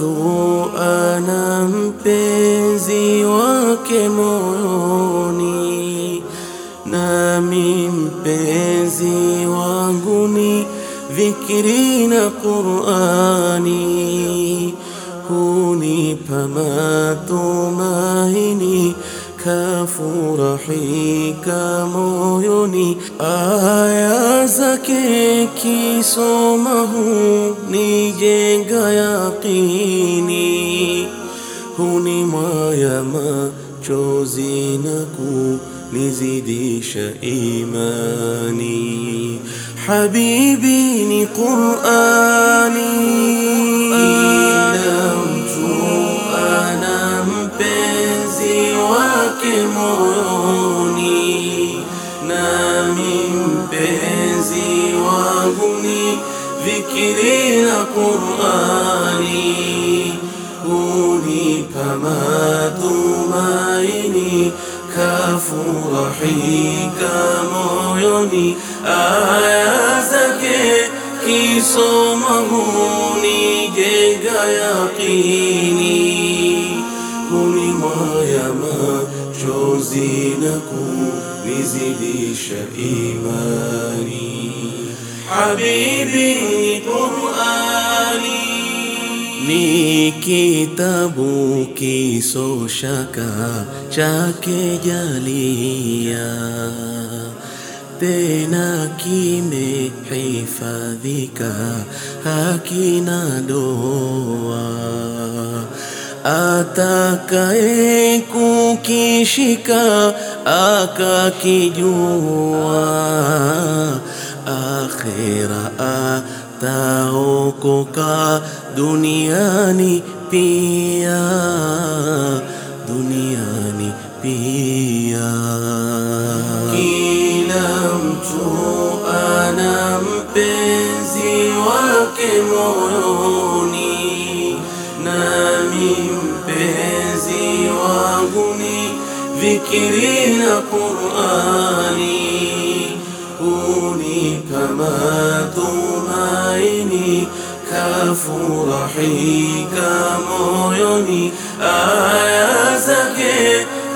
mtu ana mpenzi wake moyoni, nami mpenzi wangu ni dhikri na Qur'ani, hunipa matumaini كافورحي كمعيني آيازكي কিসমহু নিজে গয়াকিনি হুনি মায়ামা চোজিনকু نزيديش إيماني حبيبي قرآن قرآني هوني كما تمايني كاف رحيك مويني آياتك كي صومهوني جيجا يقيني. هوني ما يما جوزينكو نزلي شئيماني حبيبي قرآن نیکی تبو کی سوشا کا چاکے جلیا تینا کی میں حفاظی کا حاکی نہ دعا آتا کئے کو کی شکا آقا کی جوا آخر آ ataokoka duniani pia, duniani pia. Kila mtu ana mpenzi wake moyoni, nami mpenzi wangu ni dhikiri na Qur'ani, الفرح كما يمي آيازك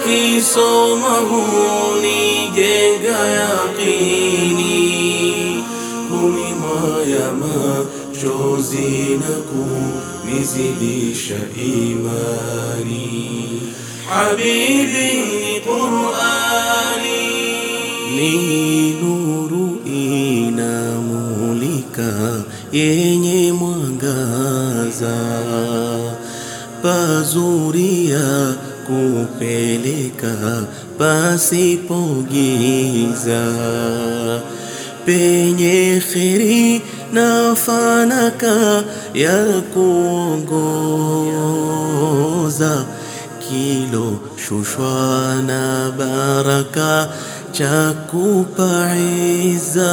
کی سومهونی گیگا یقینی همی مایما جوزینکو نزلی شئیمانی حبیبی قرآنی ni nuru inamulika yenye mwa گزا پزوریا کو پہلے کا پاسی پوگیزا penye kheri na fanaka ya kuongoza kilo shushwa na baraka cha kupaiza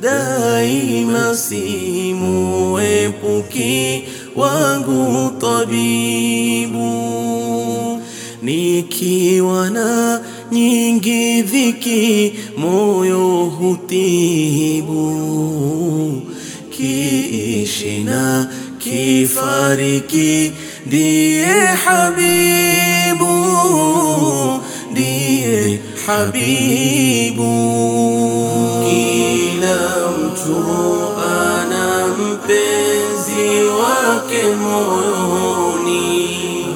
daima simuepuki wangu tabibu. Nikiwa na nyingi dhiki moyo hutibu. Kiishi na kifariki ndiye habibu ndiye habibu کنی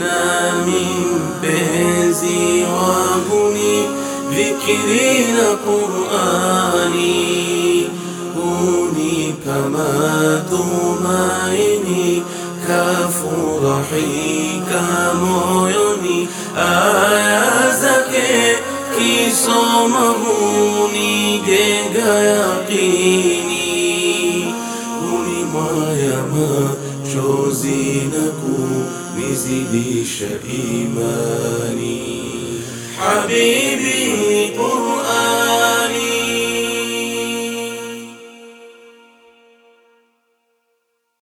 نمیم بهزی وابونی ذکری لقرآنی هوني كما تمائني كف رحي كمعيني آيازك كي صمهوني جيجا يقيني الكون زد شئيماني